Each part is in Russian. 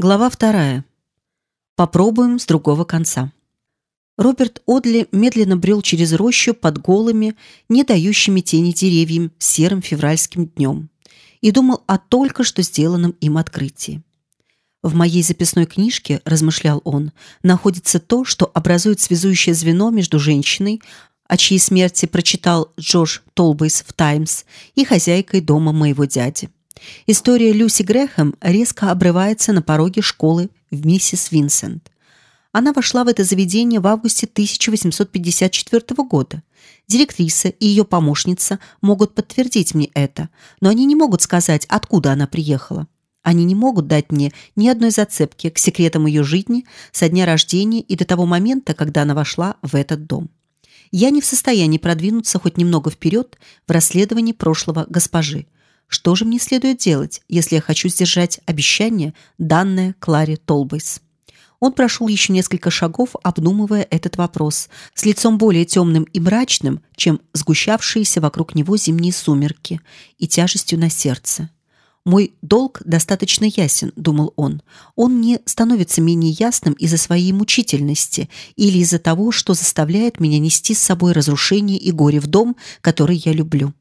Глава вторая. Попробуем с другого конца. Роберт Одли медленно брел через рощу под голыми, не дающими тени деревьям серым февральским днем и думал о только что сделанном им открытии. В моей записной книжке, размышлял он, находится то, что образует связующее звено между женщиной, о чьей смерти прочитал Джордж Толбейс в Таймс, и хозяйкой дома моего дяди. История Люси Грэхэм резко обрывается на пороге школы в миссис Винсент. Она вошла в это заведение в августе 1854 года. Директриса и ее помощница могут подтвердить мне это, но они не могут сказать, откуда она приехала. Они не могут дать мне ни одной зацепки к секретам ее жизни со дня рождения и до того момента, когда она вошла в этот дом. Я не в состоянии продвинуться хоть немного вперед в расследовании прошлого госпожи, что же мне следует делать, если я хочу сдержать обещание, данное Кларе Толбейс? Он прошел еще несколько шагов, обдумывая этот вопрос, с лицом более темным и мрачным, чем сгущавшиеся вокруг него зимние сумерки, и тяжестью на сердце. Мой долг достаточно ясен, думал он. Он не становится менее ясным из-за своей мучительности или из-за того, что заставляет меня нести с собой разрушение и горе в дом, который я люблю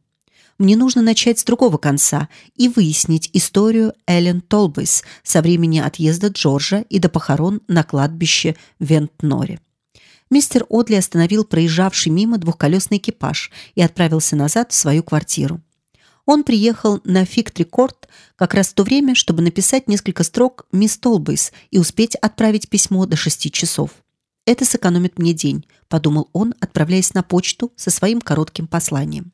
мне нужно начать с другого конца и выяснить историю Эллен Толбейс со времени отъезда Джорджа и до похорон на кладбище Вентноре. Мистер Одли остановил проезжавший мимо двухколесный экипаж и отправился назад в свою квартиру. Он приехал на Фиктри-Корт как раз в то время, чтобы написать несколько строк мисс Толбейс и успеть отправить письмо до шести часов. Это сэкономит мне день, подумал он, отправляясь на почту со своим коротким посланием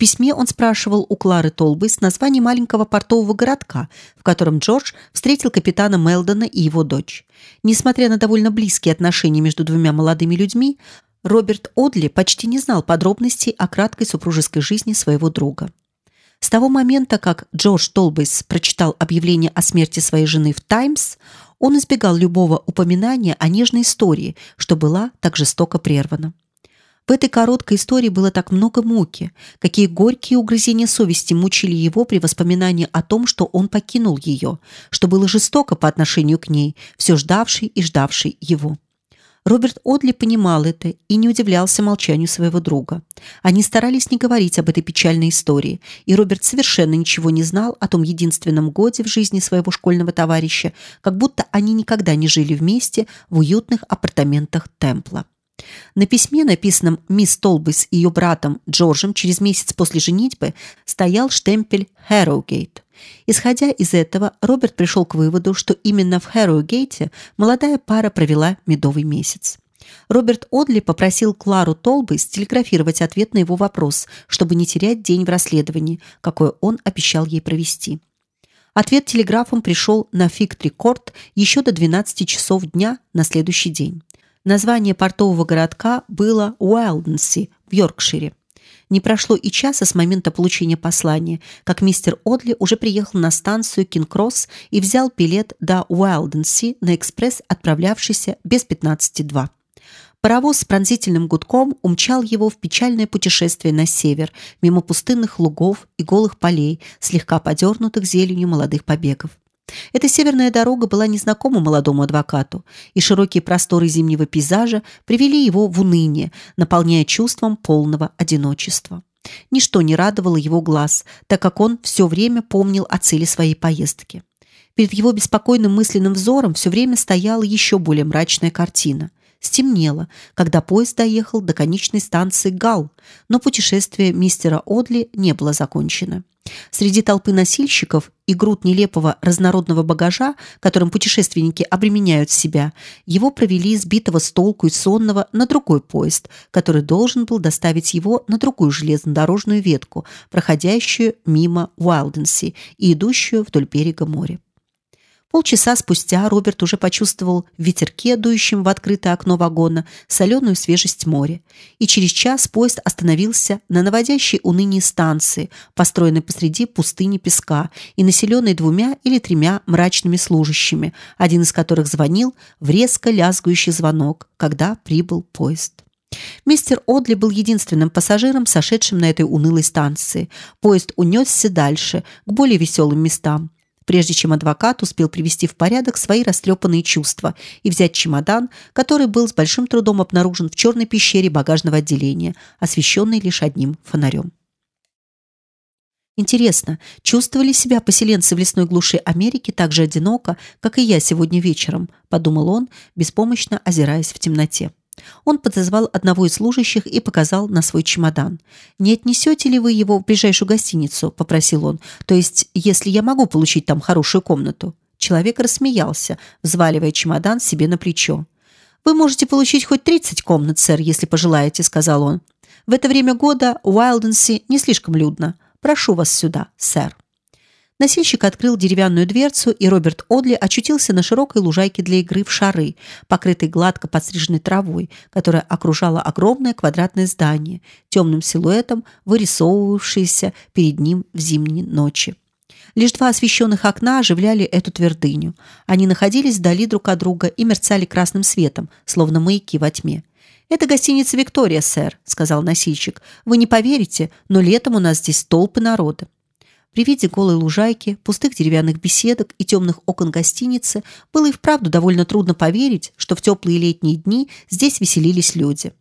письме он спрашивал у Клары Толбейс название маленького портового городка, в котором Джордж встретил капитана Мелдона и его дочь. Несмотря на довольно близкие отношения между двумя молодыми людьми, Роберт Одли почти не знал подробностей о краткой супружеской жизни своего друга. С того момента, как Джордж Толбейс прочитал объявление о смерти своей жены в Таймс, он избегал любого упоминания о нежной истории, что была так жестоко прервана. В этой короткой истории было так много муки, какие горькие угрызения совести мучили его при воспоминании о том, что он покинул ее, что было жестоко по отношению к ней, все ждавшей и ждавшей его. Роберт Одли понимал это и не удивлялся молчанию своего друга. Они старались не говорить об этой печальной истории, и Роберт совершенно ничего не знал о том единственном годе в жизни своего школьного товарища, как будто они никогда не жили вместе в уютных апартаментах Темпла. На письме, написанном мисс Толбис и ее братом Джорджем через месяц после женитьбы, стоял штемпель Хэроугейт. Исходя из этого, Роберт пришел к выводу, что именно в Хэроугейте молодая пара провела медовый месяц. Роберт Одли попросил Клару Толбейс телеграфировать ответ на его вопрос, чтобы не терять день в расследовании, какой он обещал ей провести. Ответ телеграфом пришел на Фиктри-Корт еще до 12 часов дня на следующий день. Название портового городка было Уайлденси в Йоркшире. Не прошло и часа с момента получения послания, как мистер Одли уже приехал на станцию Кинг-Кросс и взял билет до Уайлденси на экспресс, отправлявшийся без 15.2. Паровоз с пронзительным гудком умчал его в печальное путешествие на север, мимо пустынных лугов и голых полей, слегка подернутых зеленью молодых побегов. Эта северная дорога была незнакома молодому адвокату, и широкие просторы зимнего пейзажа привели его в уныние, наполняя чувством полного одиночества. Ничто не радовало его глаз, так как он все время помнил о цели своей поездки. Перед его беспокойным мысленным взором все время стояла еще более мрачная картина. Стемнело, когда поезд доехал до конечной станции Гал, но путешествие мистера Одли не было закончено. Среди толпы носильщиков и груд нелепого разнородного багажа, которым путешественники обременяют себя, его провели сбитого с толку и сонного на другой поезд, который должен был доставить его на другую железнодорожную ветку, проходящую мимо Уайлденси и идущую вдоль берега моря. Полчаса спустя Роберт уже почувствовал ветерке, дующем в открытое окно вагона, соленую свежесть моря. И через час поезд остановился на наводящей уныние станции, построенной посреди пустыни песка и населенной двумя или тремя мрачными служащими, один из которых звонил в резко лязгающий звонок, когда прибыл поезд. Мистер Одли был единственным пассажиром, сошедшим на этой унылой станции. Поезд унесся дальше, к более веселым местам. Прежде чем адвокат успел привести в порядок свои растрепанные чувства и взять чемодан, который был с большим трудом обнаружен в черной пещере багажного отделения, освещенной лишь одним фонарем. Интересно, чувствовали себя поселенцы в лесной глуши Америки так же одиноко, как и я сегодня вечером, подумал он, беспомощно озираясь в темноте. Он подозвал одного из служащих и показал на свой чемодан. «Не отнесете ли вы его в ближайшую гостиницу?» – попросил он. «То есть, если я могу получить там хорошую комнату?» Человек рассмеялся, взваливая чемодан себе на плечо. «Вы можете получить хоть 30 комнат, сэр, если пожелаете», – сказал он. «В это время года Уайлденси не слишком людно. Прошу вас сюда, сэр». Носильщик открыл деревянную дверцу, и Роберт Одли очутился на широкой лужайке для игры в шары, покрытой гладко подстриженной травой, которая окружала огромное квадратное здание, темным силуэтом вырисовывавшееся перед ним в зимние ночи. Лишь два освещенных окна оживляли эту твердыню. Они находились вдали друг от друга и мерцали красным светом, словно маяки во тьме. «Это гостиница «Виктория», сэр», — сказал носильщик. «Вы не поверите, но летом у нас здесь толпы народа». При виде голой лужайки, пустых деревянных беседок и темных окон гостиницы было и вправду довольно трудно поверить, что в теплые летние дни здесь веселились люди.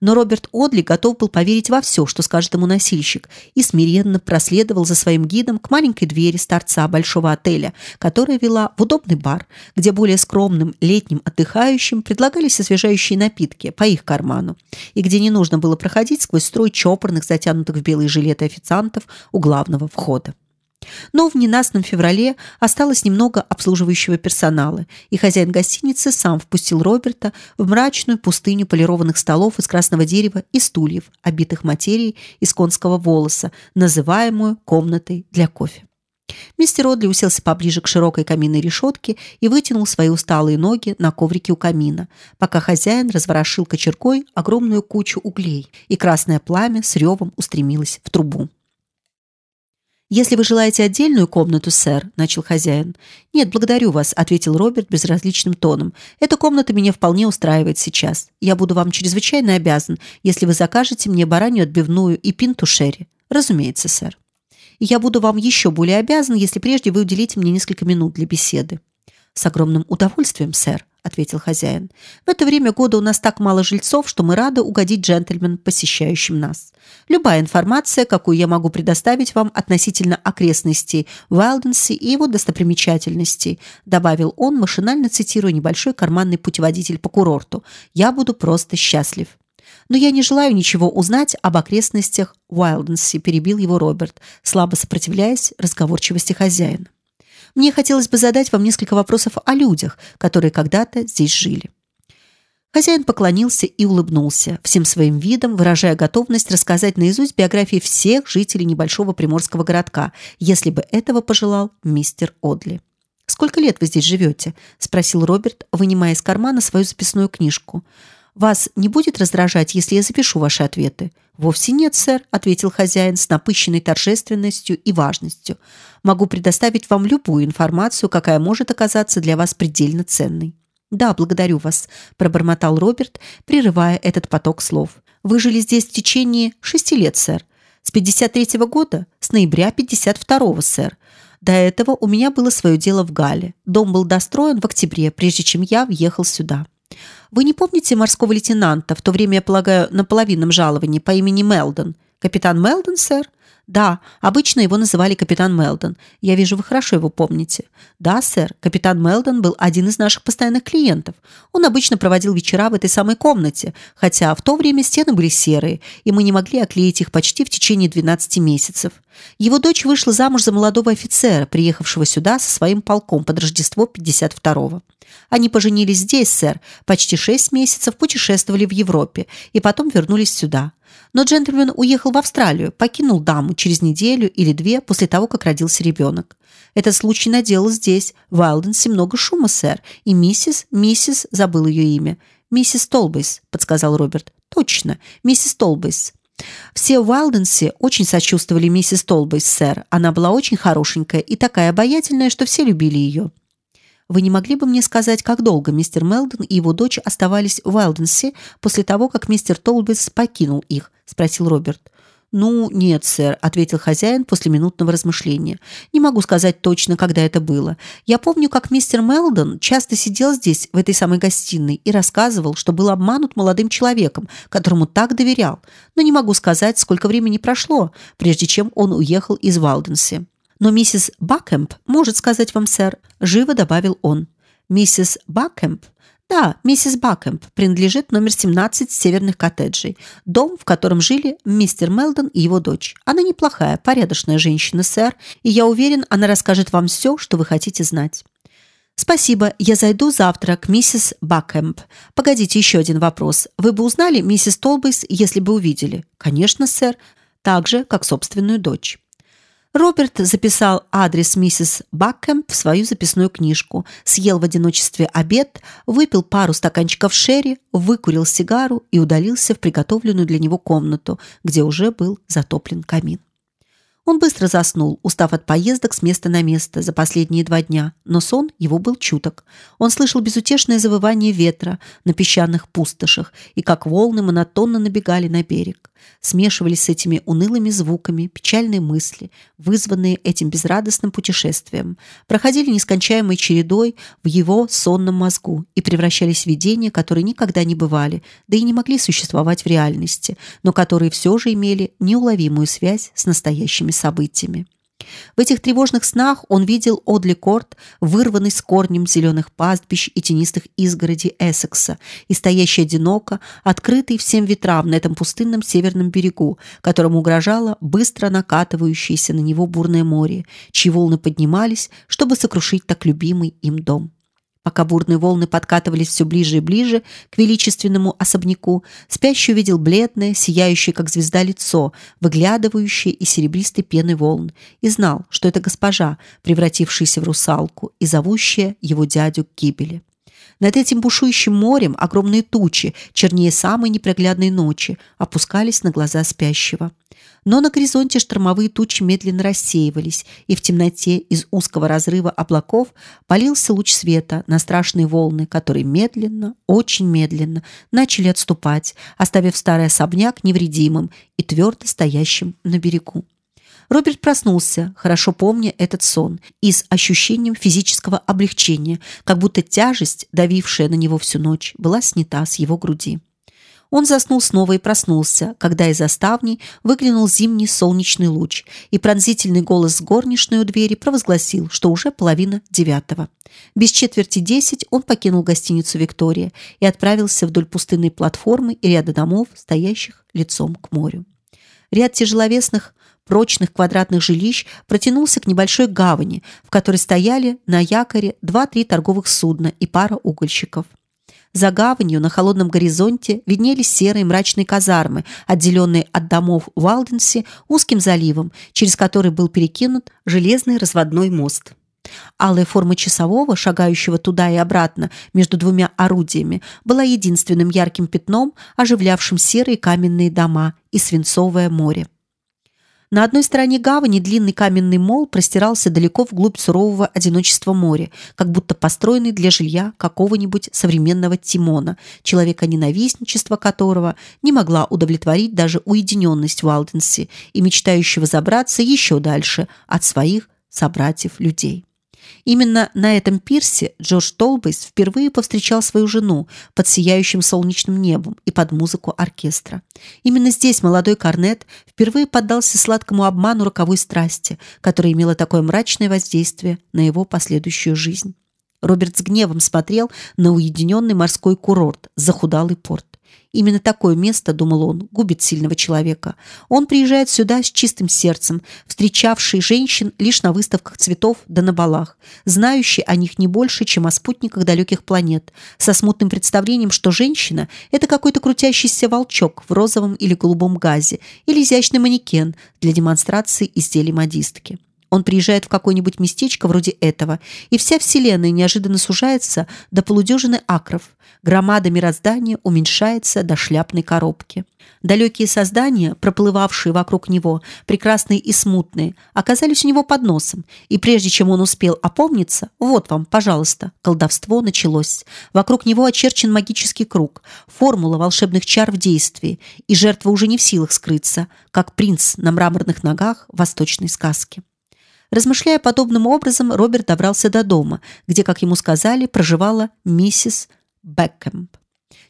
Но Роберт Одли готов был поверить во все, что скажет ему носильщик, и смиренно проследовал за своим гидом к маленькой двери с торца большого отеля, которая вела в удобный бар, где более скромным летним отдыхающим предлагались освежающие напитки по их карману, и где не нужно было проходить сквозь строй чопорных, затянутых в белые жилеты официантов у главного входа. Но в ненастном феврале осталось немного обслуживающего персонала, и хозяин гостиницы сам впустил Роберта в мрачную пустыню полированных столов из красного дерева и стульев, обитых материей из конского волоса, называемую комнатой для кофе. Мистер Одли уселся поближе к широкой каминной решетке и вытянул свои усталые ноги на коврике у камина, пока хозяин разворошил кочергой огромную кучу углей, и красное пламя с ревом устремилось в трубу. Если вы желаете отдельную комнату, сэр, начал хозяин. Нет, благодарю вас, ответил Роберт безразличным тоном. Эта комната меня вполне устраивает сейчас. Я буду вам чрезвычайно обязан, если вы закажете мне баранью отбивную и пинту шерри. Разумеется, сэр. Я буду вам еще более обязан, если прежде вы уделите мне несколько минут для беседы. С огромным удовольствием, сэр, ответил хозяин. В это время года у нас так мало жильцов, что мы рады угодить джентльменам, посещающим нас. Любая информация, какую я могу предоставить вам относительно окрестностей Уайлденси и его достопримечательностей, добавил он, машинально цитируя небольшой карманный путеводитель по курорту. Я буду просто счастлив. Но я не желаю ничего узнать об окрестностях Уайлденси, перебил его Роберт, слабо сопротивляясь разговорчивости хозяина. Мне хотелось бы задать вам несколько вопросов о людях, которые когда-то здесь жили. Хозяин поклонился и улыбнулся, всем своим видом выражая готовность рассказать наизусть биографии всех жителей небольшого приморского городка, если бы этого пожелал мистер Одли. Сколько лет вы здесь живете? – спросил Роберт, вынимая из кармана свою записную книжку. Вас не будет раздражать, если я запишу ваши ответы? Вовсе нет, сэр, ответил хозяин с напыщенной торжественностью и важностью. Могу предоставить вам любую информацию, какая может оказаться для вас предельно ценной. Да, благодарю вас, пробормотал Роберт, прерывая этот поток слов. Вы жили здесь в течение шести лет, сэр. С 53-го года, с ноября 52-го, сэр. До этого у меня было свое дело в Гале. Дом был достроен в октябре, прежде чем я въехал сюда. Вы не помните морского лейтенанта, в то время, я полагаю, на половинном жаловании по имени Мелдон? Капитан Мелдон, сэр? Да, обычно его называли капитан Мелдон. Я вижу, вы хорошо его помните. Да, сэр, капитан Мелдон был один из наших постоянных клиентов. Он обычно проводил вечера в этой самой комнате, хотя в то время стены были серые, и мы не могли оклеить их почти в течение 12 месяцев. Его дочь вышла замуж за молодого офицера, приехавшего сюда со своим полком под Рождество 52-го. Они поженились здесь, сэр, почти шесть месяцев путешествовали в Европе и потом вернулись сюда. Но джентльмен уехал в Австралию, покинул даму через неделю или две после того, как родился ребенок. Этот случай наделал здесь, в Уайлденсе, много шума, сэр, и миссис, миссис, забыл ее имя, миссис Толбейс, подсказал Роберт. Точно, миссис Толбейс. Все в Уайлденсе очень сочувствовали миссис Толбейс, сэр. Она была очень хорошенькая и такая обаятельная, что все любили ее. Вы не могли бы мне сказать, как долго мистер Мелдон и его дочь оставались в Уайлденсе после того, как мистер Толбейс покинул их? – спросил Роберт. «Ну, нет, сэр», — ответил хозяин после минутного размышления. «Не могу сказать точно, когда это было. Я помню, как мистер Мелдон часто сидел здесь, в этой самой гостиной, и рассказывал, что был обманут молодым человеком, которому так доверял. Но не могу сказать, сколько времени прошло, прежде чем он уехал из Валденси. Но миссис Бакэмп может сказать вам, сэр», — живо добавил он. «Миссис Бакэмп да, миссис Бакэмп принадлежит номер 17 северных коттеджей. Дом, в котором жили мистер Мелдон и его дочь. Она неплохая, порядочная женщина, сэр, и я уверен, она расскажет вам все, что вы хотите знать. Спасибо, я зайду завтра к миссис Бакэмп. Погодите, еще один вопрос. Вы бы узнали миссис Толбейс, если бы увидели? Конечно, сэр. Так же, как собственную дочь. Роберт записал адрес миссис Баккэмп в свою записную книжку, съел в одиночестве обед, выпил пару стаканчиков шерри, выкурил сигару и удалился в приготовленную для него комнату, где уже был затоплен камин. Он быстро заснул, устав от поездок с места на место за последние два дня, но сон его был чуток. Он слышал безутешное завывание ветра на песчаных пустошах и как волны монотонно набегали на берег. Смешивались с этими унылыми звуками печальные мысли, вызванные этим безрадостным путешествием, проходили нескончаемой чередой в его сонном мозгу и превращались в видения, которые никогда не бывали, да и не могли существовать в реальности, но которые все же имели неуловимую связь с настоящими событиями. В этих тревожных снах он видел Одли Корт, вырванный с корнем зеленых пастбищ и тенистых изгородей Эссекса, и стоящий одиноко, открытый всем ветрам на этом пустынном северном берегу, которому угрожало быстро накатывающееся на него бурное море, чьи волны поднимались, чтобы сокрушить так любимый им дом. Пока бурные волны подкатывались все ближе и ближе к величественному особняку, спящий увидел бледное, сияющее, как звезда, лицо, выглядывающее из серебристой пены волн, и знал, что это госпожа, превратившаяся в русалку и зовущая его дядю к гибели. Над этим бушующим морем огромные тучи, чернее самой непроглядной ночи, опускались на глаза спящего. Но на горизонте штормовые тучи медленно рассеивались, и в темноте из узкого разрыва облаков полился луч света на страшные волны, которые медленно, очень медленно начали отступать, оставив старый особняк невредимым и твердо стоящим на берегу. Роберт проснулся, хорошо помня этот сон, и с ощущением физического облегчения, как будто тяжесть, давившая на него всю ночь, была снята с его груди. Он заснул снова и проснулся, когда из оставней выглянул зимний солнечный луч, и пронзительный голос горничной у двери провозгласил, что уже половина девятого. Без четверти десять он покинул гостиницу «Виктория» и отправился вдоль пустынной платформы и ряда домов, стоящих лицом к морю. Ряд тяжеловесных прочных квадратных жилищ протянулся к небольшой гавани, в которой стояли на якоре два-три торговых судна и пара угольщиков. За гаванью на холодном горизонте виднелись серые мрачные казармы, отделенные от домов в узким заливом, через который был перекинут железный разводной мост. Алая форма часового, шагающего туда и обратно между двумя орудиями, была единственным ярким пятном, оживлявшим серые каменные дома и свинцовое море. На одной стороне гавани длинный каменный мол простирался далеко вглубь сурового одиночества моря, как будто построенный для жилья какого-нибудь современного Тимона, человека ненавистничества которого не могла удовлетворить даже уединенность Валденси и мечтающего забраться еще дальше от своих собратьев-людей. Именно на этом пирсе Джордж Толбейс впервые повстречал свою жену под сияющим солнечным небом и под музыку оркестра. Именно здесь молодой корнет впервые поддался сладкому обману роковой страсти, которая имела такое мрачное воздействие на его последующую жизнь. Роберт с гневом смотрел на уединенный морской курорт, захудалый порт. Именно такое место, думал он, губит сильного человека. Он приезжает сюда с чистым сердцем, встречавший женщин лишь на выставках цветов да на балах, знающий о них не больше, чем о спутниках далеких планет, со смутным представлением, что женщина – это какой-то крутящийся волчок в розовом или голубом газе или изящный манекен для демонстрации изделий модистки. Он приезжает в какое-нибудь местечко вроде этого, и вся вселенная неожиданно сужается до полудюжины акров. Громада мироздания уменьшается до шляпной коробки. Далекие создания, проплывавшие вокруг него, прекрасные и смутные, оказались у него под носом, и прежде чем он успел опомниться, вот вам, пожалуйста, колдовство началось. Вокруг него очерчен магический круг, формула волшебных чар в действии, и жертва уже не в силах скрыться, как принц на мраморных ногах восточной сказки. Размышляя подобным образом, Роберт добрался до дома, где, как ему сказали, проживала миссис Беккэмп.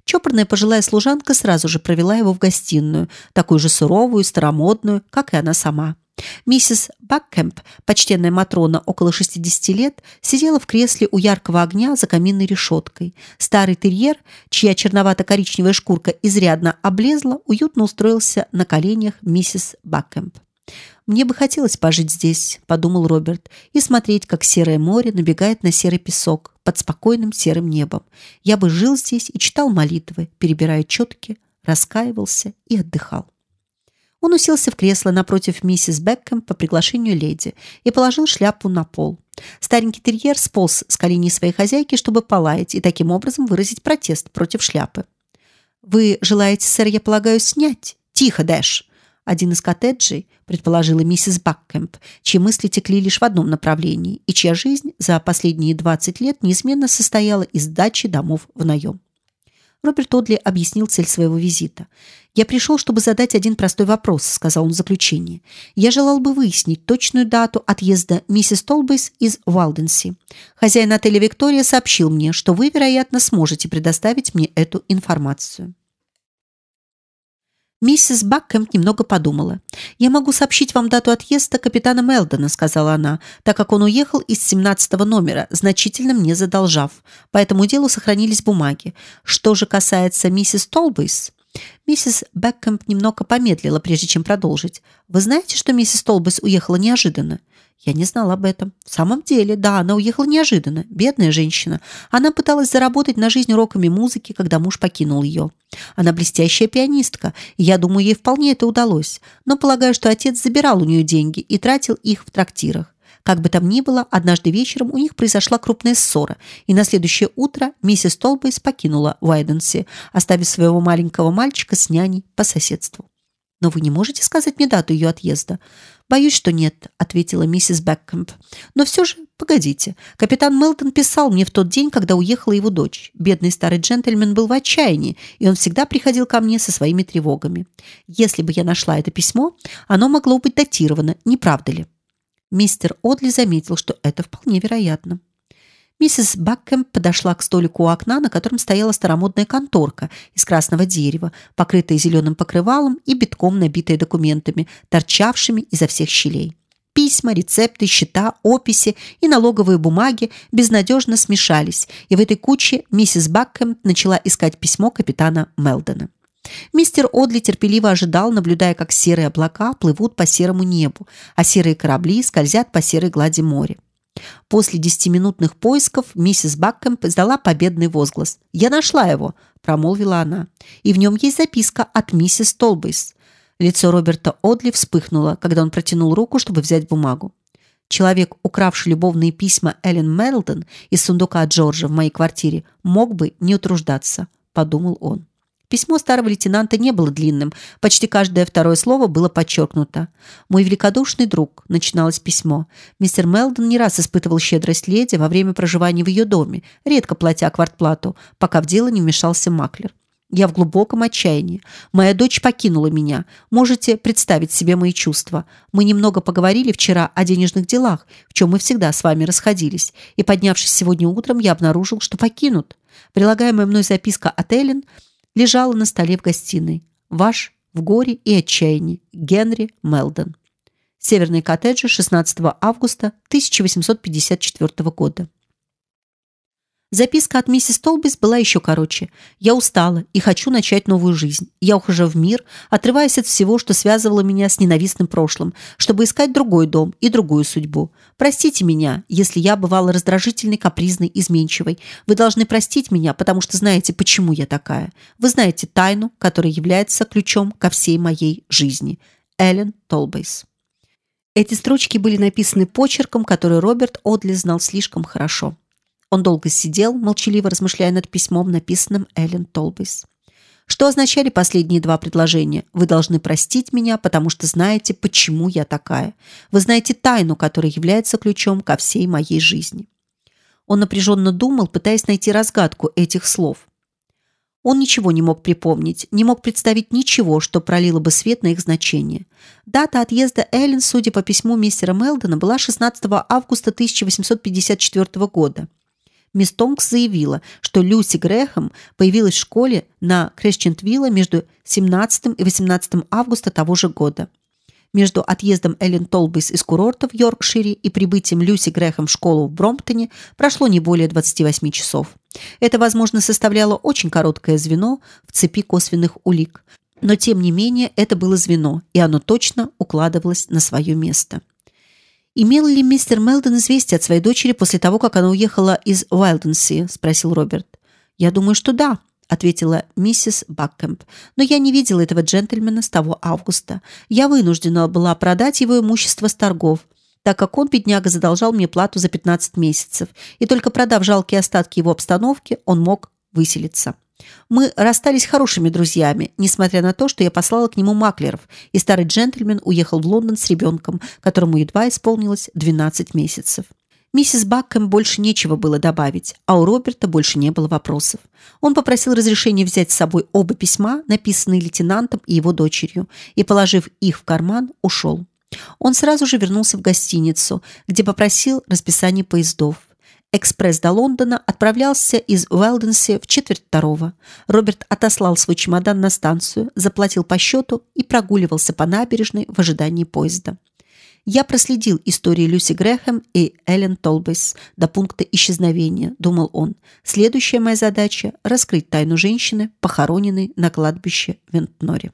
Чопорная пожилая служанка сразу же провела его в гостиную, такую же суровую, старомодную, как и она сама. Миссис Баккэмп, почтенная матрона около 60 лет, сидела в кресле у яркого огня за каминной решеткой. Старый терьер, чья черновато-коричневая шкурка изрядно облезла, уютно устроился на коленях миссис Баккэмп. Мне бы хотелось пожить здесь, подумал Роберт, и смотреть, как серое море набегает на серый песок под спокойным серым небом. Я бы жил здесь и читал молитвы, перебирая четки, раскаивался и отдыхал. Он уселся в кресло напротив миссис Бекхэм по приглашению леди и положил шляпу на пол. Старенький терьер сполз с коленей своей хозяйки, чтобы полаять и таким образом выразить протест против шляпы. Вы желаете, сэр, я полагаю, снять? Тихо, Дэш один из коттеджей, предположила миссис Баккэмп, чьи мысли текли лишь в одном направлении и чья жизнь за последние 20 лет неизменно состояла из дачи домов в наем. Роберт Одли объяснил цель своего визита. «Я пришел, чтобы задать один простой вопрос», — сказал он в заключении. «Я желал бы выяснить точную дату отъезда миссис Толбейс из Валденси. Хозяин отеля «Виктория» сообщил мне, что вы, вероятно, сможете предоставить мне эту информацию». Миссис Баккэмп немного подумала. «Я могу сообщить вам дату отъезда капитана Мелдона», — сказала она, «так как он уехал из семнадцатого номера, значительно мне задолжав. По этому делу сохранились бумаги. Что же касается миссис Толбейс...» Миссис Беккэмп немного помедлила, прежде чем продолжить. «Вы знаете, что миссис Толбейс уехала неожиданно?» Я не знала об этом. В самом деле, да, она уехала неожиданно. Бедная женщина. Она пыталась заработать на жизнь уроками музыки, когда муж покинул ее. Она блестящая пианистка, я думаю, ей вполне это удалось. Но полагаю, что отец забирал у нее деньги и тратил их в трактирах. Как бы там ни было, однажды вечером у них произошла крупная ссора, и на следующее утро миссис Толбейс покинула Уайденси, оставив своего маленького мальчика с няней по соседству. Но вы не можете сказать мне дату ее отъезда? Боюсь, что нет, ответила миссис Беккэмп. Но все же, погодите. Капитан Мелтон писал мне в тот день, когда уехала его дочь. Бедный старый джентльмен был в отчаянии, и он всегда приходил ко мне со своими тревогами. Если бы я нашла это письмо, оно могло быть датировано, не правда ли? Мистер Одли заметил, что это вполне вероятно. Миссис Баккем подошла к столику у окна, на котором стояла старомодная конторка из красного дерева, покрытая зеленым покрывалом и битком набитая документами, торчавшими изо всех щелей. Письма, рецепты, счета, описи и налоговые бумаги безнадежно смешались, и в этой куче миссис Баккем начала искать письмо капитана Мелдона. Мистер Одли терпеливо ожидал, наблюдая, как серые облака плывут по серому небу, а серые корабли скользят по серой глади моря. После десятиминутных поисков миссис Баккэмп издала победный возглас. «Я нашла его», – промолвила она. «И в нем есть записка от миссис Толбейс». Лицо Роберта Одли вспыхнуло, когда он протянул руку, чтобы взять бумагу. Человек, укравший любовные письма Эллен Мерлдон из сундука Джорджа в моей квартире, мог бы не утруждаться, подумал он. Письмо старого лейтенанта не было длинным, почти каждое второе слово было подчеркнуто. «Мой великодушный друг», — начиналось письмо. Мистер Мелдон не раз испытывал щедрость леди во время проживания в ее доме, редко платя квартплату, пока в дело не вмешался маклер. Я в глубоком отчаянии. Моя дочь покинула меня. Можете представить себе мои чувства. Мы немного поговорили вчера о денежных делах, в чем мы всегда с вами расходились. И поднявшись сегодня утром, я обнаружил, что покинут. Прилагаемая мной записка от Эллен – лежала на столе в гостиной. Ваш в горе и отчаянии Генри Мелдон. Северные коттеджи 16 августа 1854 года. Записка от миссис Толбис была еще короче. «Я устала и хочу начать новую жизнь. Я ухожу в мир, отрываясь от всего, что связывало меня с ненавистным прошлым, чтобы искать другой дом и другую судьбу. Простите меня, если я бывала раздражительной, капризной, изменчивой. Вы должны простить меня, потому что знаете, почему я такая. Вы знаете тайну, которая является ключом ко всей моей жизни. Эллен Толбейс. Эти строчки были написаны почерком, который Роберт Одли знал слишком хорошо. Он долго сидел, молчаливо размышляя над письмом, написанным Эллен Толбейс. Что означали последние два предложения? Вы должны простить меня, потому что знаете, почему я такая. Вы знаете тайну, которая является ключом ко всей моей жизни. Он напряженно думал, пытаясь найти разгадку этих слов. Он ничего не мог припомнить, не мог представить ничего, что пролило бы свет на их значение. Дата отъезда Эллен, судя по письму мистера Мелдона, была 16 августа 1854 года. Мисс Тонкс заявила, что Люси Грэхэм появилась в школе на Крещентвилла между 17 и 18 августа того же года. Между отъездом Эллен Толбейс из курорта в Йоркшире и прибытием Люси Грэхэм в школу в Бромптоне прошло не более 28 часов. Это, возможно, составляло очень короткое звено в цепи косвенных улик, но тем не менее это было звено, и оно точно укладывалось на свое место. Имел ли мистер Мелдон известие от своей дочери после того, как она уехала из Уайлденси? – спросил Роберт. Я думаю, что да, ответила миссис Баккэмп. Но я не видела этого джентльмена с того августа. Я вынуждена была продать его имущество с торгов, так как он бедняга задолжал мне плату за 15 месяцев, и только продав жалкие остатки его обстановки, он мог выселиться. Мы расстались хорошими друзьями, несмотря на то, что я послала к нему маклеров, и старый джентльмен уехал в Лондон с ребенком, которому едва исполнилось 12 месяцев. Миссис Бакхэм больше нечего было добавить, а у Роберта больше не было вопросов. Он попросил разрешения взять с собой оба письма, написанные лейтенантом и его дочерью, и, положив их в карман, ушел. Он сразу же вернулся в гостиницу, где попросил расписание поездов. Экспресс до Лондона отправлялся из Уэлденси в четверть второго. Роберт отослал свой чемодан на станцию, заплатил по счету и прогуливался по набережной в ожидании поезда. Я проследил истории Люси Грэхэм и Эллен Толбейс до пункта исчезновения, думал он. Следующая моя задача – раскрыть тайну женщины, похороненной на кладбище в Вентноре.